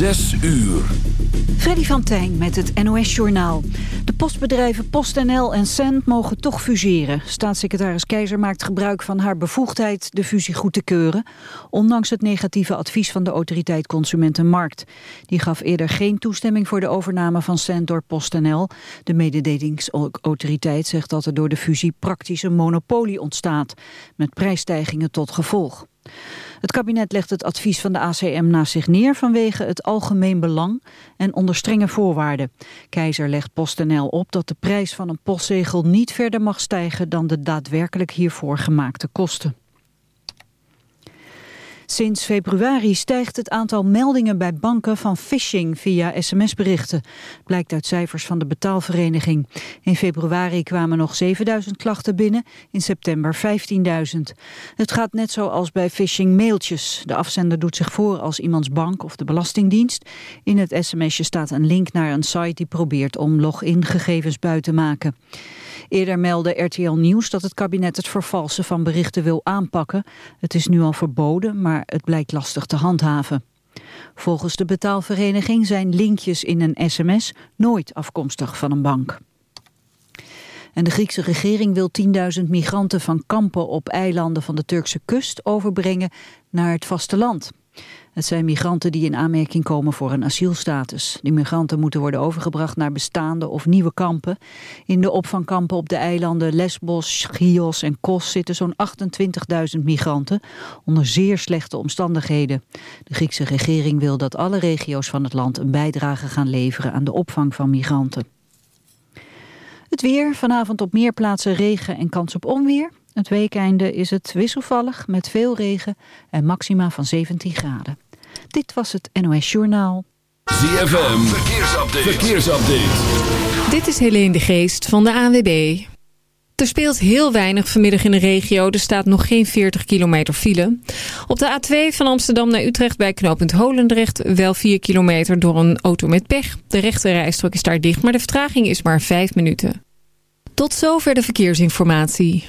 Zes uur. Freddy van Tijn met het NOS-journaal. De postbedrijven PostNL en Cent mogen toch fuseren. Staatssecretaris Keizer maakt gebruik van haar bevoegdheid de fusie goed te keuren. Ondanks het negatieve advies van de autoriteit Consumentenmarkt. Die gaf eerder geen toestemming voor de overname van Cent door PostNL. De mededelingsautoriteit zegt dat er door de fusie praktisch een monopolie ontstaat. Met prijsstijgingen tot gevolg. Het kabinet legt het advies van de ACM naast zich neer vanwege het algemeen belang en onder strenge voorwaarden. Keizer legt PostNL op dat de prijs van een postzegel niet verder mag stijgen dan de daadwerkelijk hiervoor gemaakte kosten. Sinds februari stijgt het aantal meldingen bij banken van phishing via sms-berichten. Blijkt uit cijfers van de betaalvereniging. In februari kwamen nog 7000 klachten binnen, in september 15.000. Het gaat net zoals bij phishing-mailtjes. De afzender doet zich voor als iemands bank of de belastingdienst. In het sms'je staat een link naar een site die probeert om login-gegevens buiten te maken. Eerder meldde RTL Nieuws dat het kabinet het vervalsen van berichten wil aanpakken. Het is nu al verboden, maar het blijkt lastig te handhaven. Volgens de betaalvereniging zijn linkjes in een sms nooit afkomstig van een bank. En de Griekse regering wil 10.000 migranten van kampen op eilanden van de Turkse kust overbrengen naar het vasteland. Het zijn migranten die in aanmerking komen voor een asielstatus. Die migranten moeten worden overgebracht naar bestaande of nieuwe kampen. In de opvangkampen op de eilanden Lesbos, Chios en Kos zitten zo'n 28.000 migranten onder zeer slechte omstandigheden. De Griekse regering wil dat alle regio's van het land een bijdrage gaan leveren aan de opvang van migranten. Het weer, vanavond op meer plaatsen regen en kans op onweer. Het weekeinde is het wisselvallig met veel regen en maxima van 17 graden. Dit was het NOS Journaal. ZFM, verkeersupdate. verkeersupdate. Dit is Helene de Geest van de ANWB. Er speelt heel weinig vanmiddag in de regio. Er staat nog geen 40 kilometer file. Op de A2 van Amsterdam naar Utrecht bij knooppunt Holendrecht... wel 4 kilometer door een auto met pech. De rechte rijstrook is daar dicht, maar de vertraging is maar 5 minuten. Tot zover de verkeersinformatie.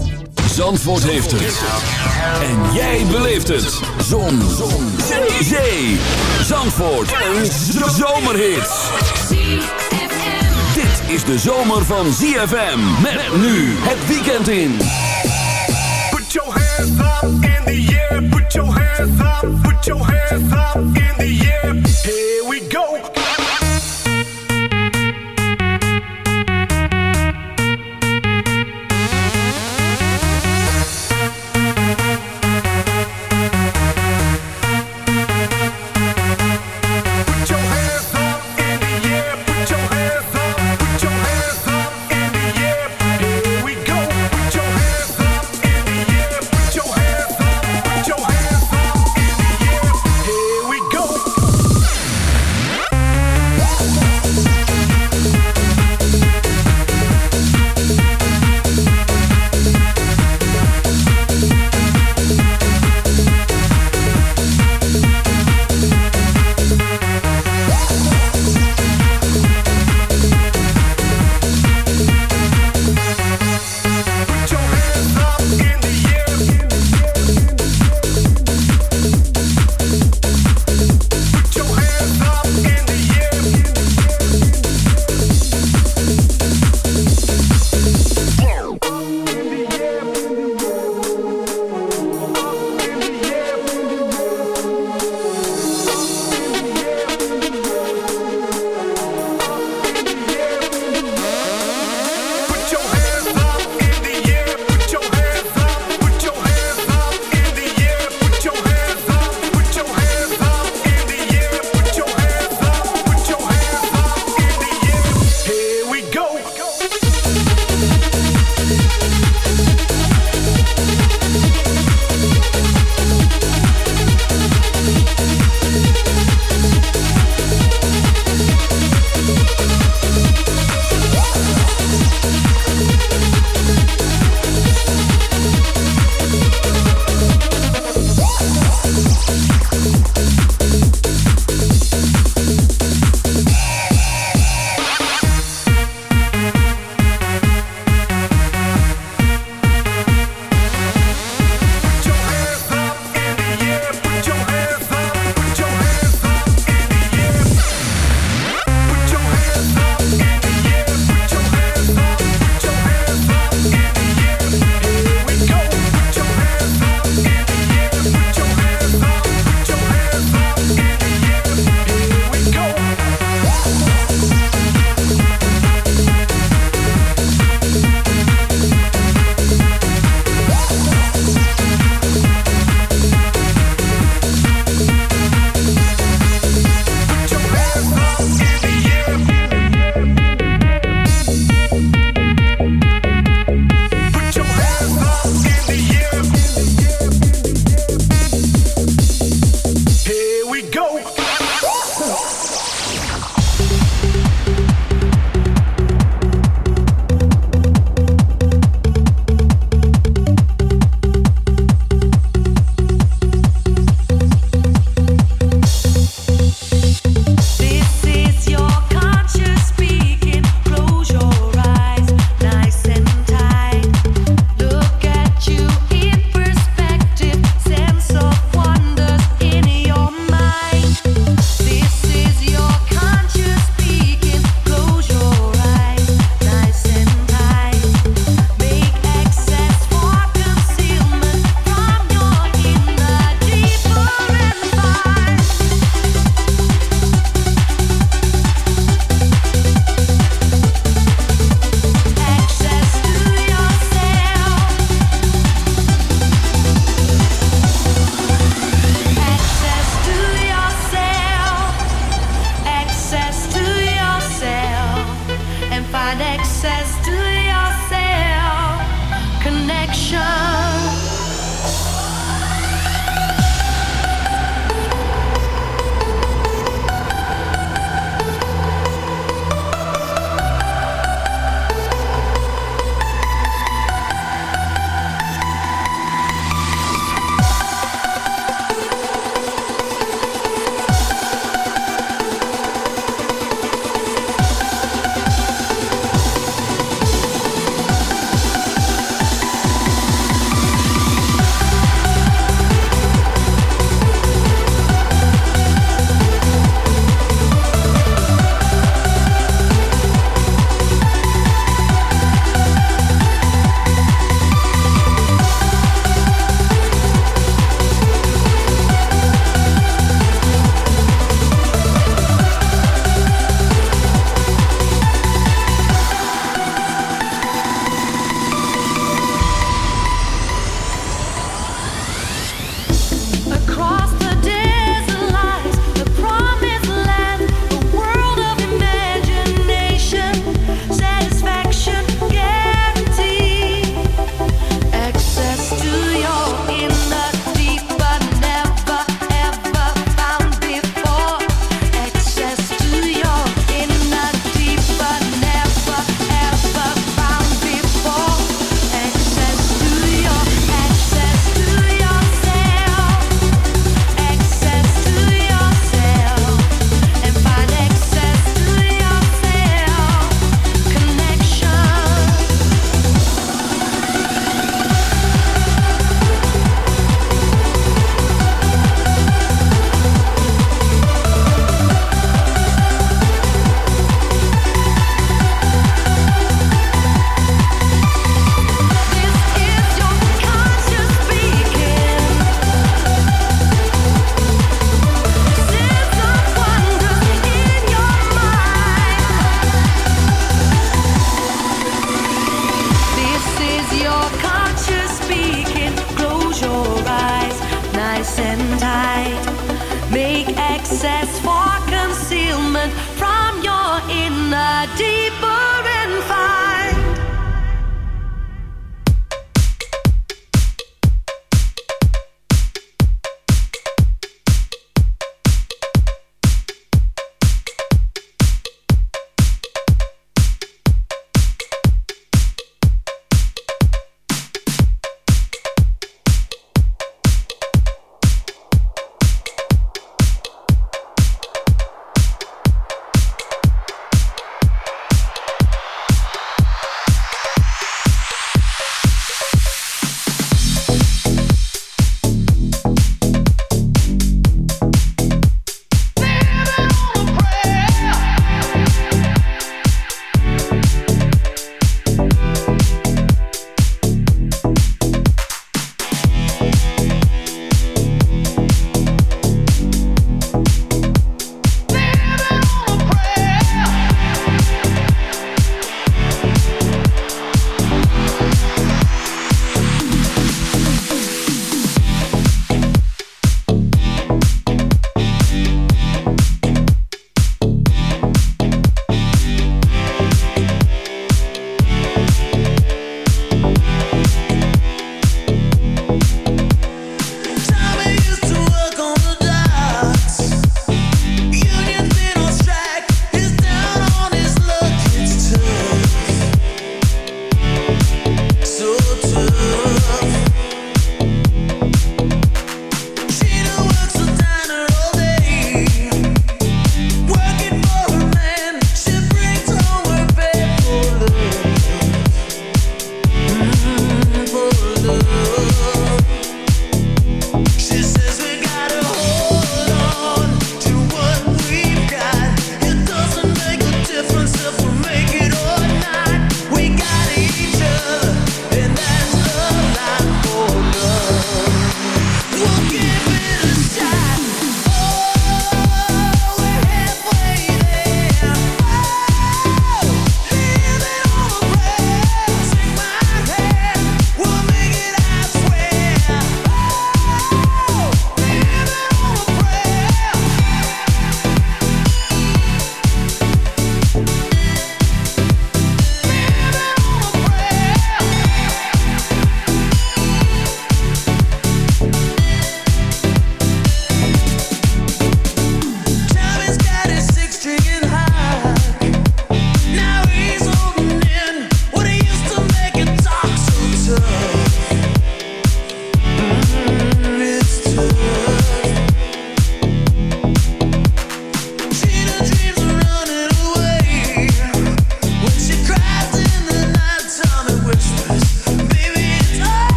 Zandvoort heeft het. En jij beleeft het. Zon. Zon. Zee. Zandvoort. Een zomerhit. Dit is de zomer van ZFM. Met nu het weekend in. Put your hands up in the air, put your hands up, put your hands up in the air. Here we go.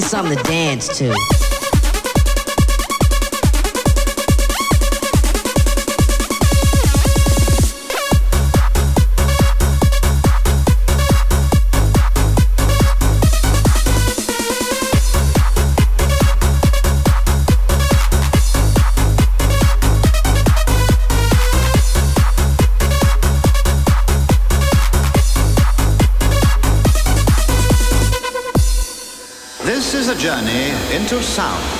Me something to dance to. Into sound.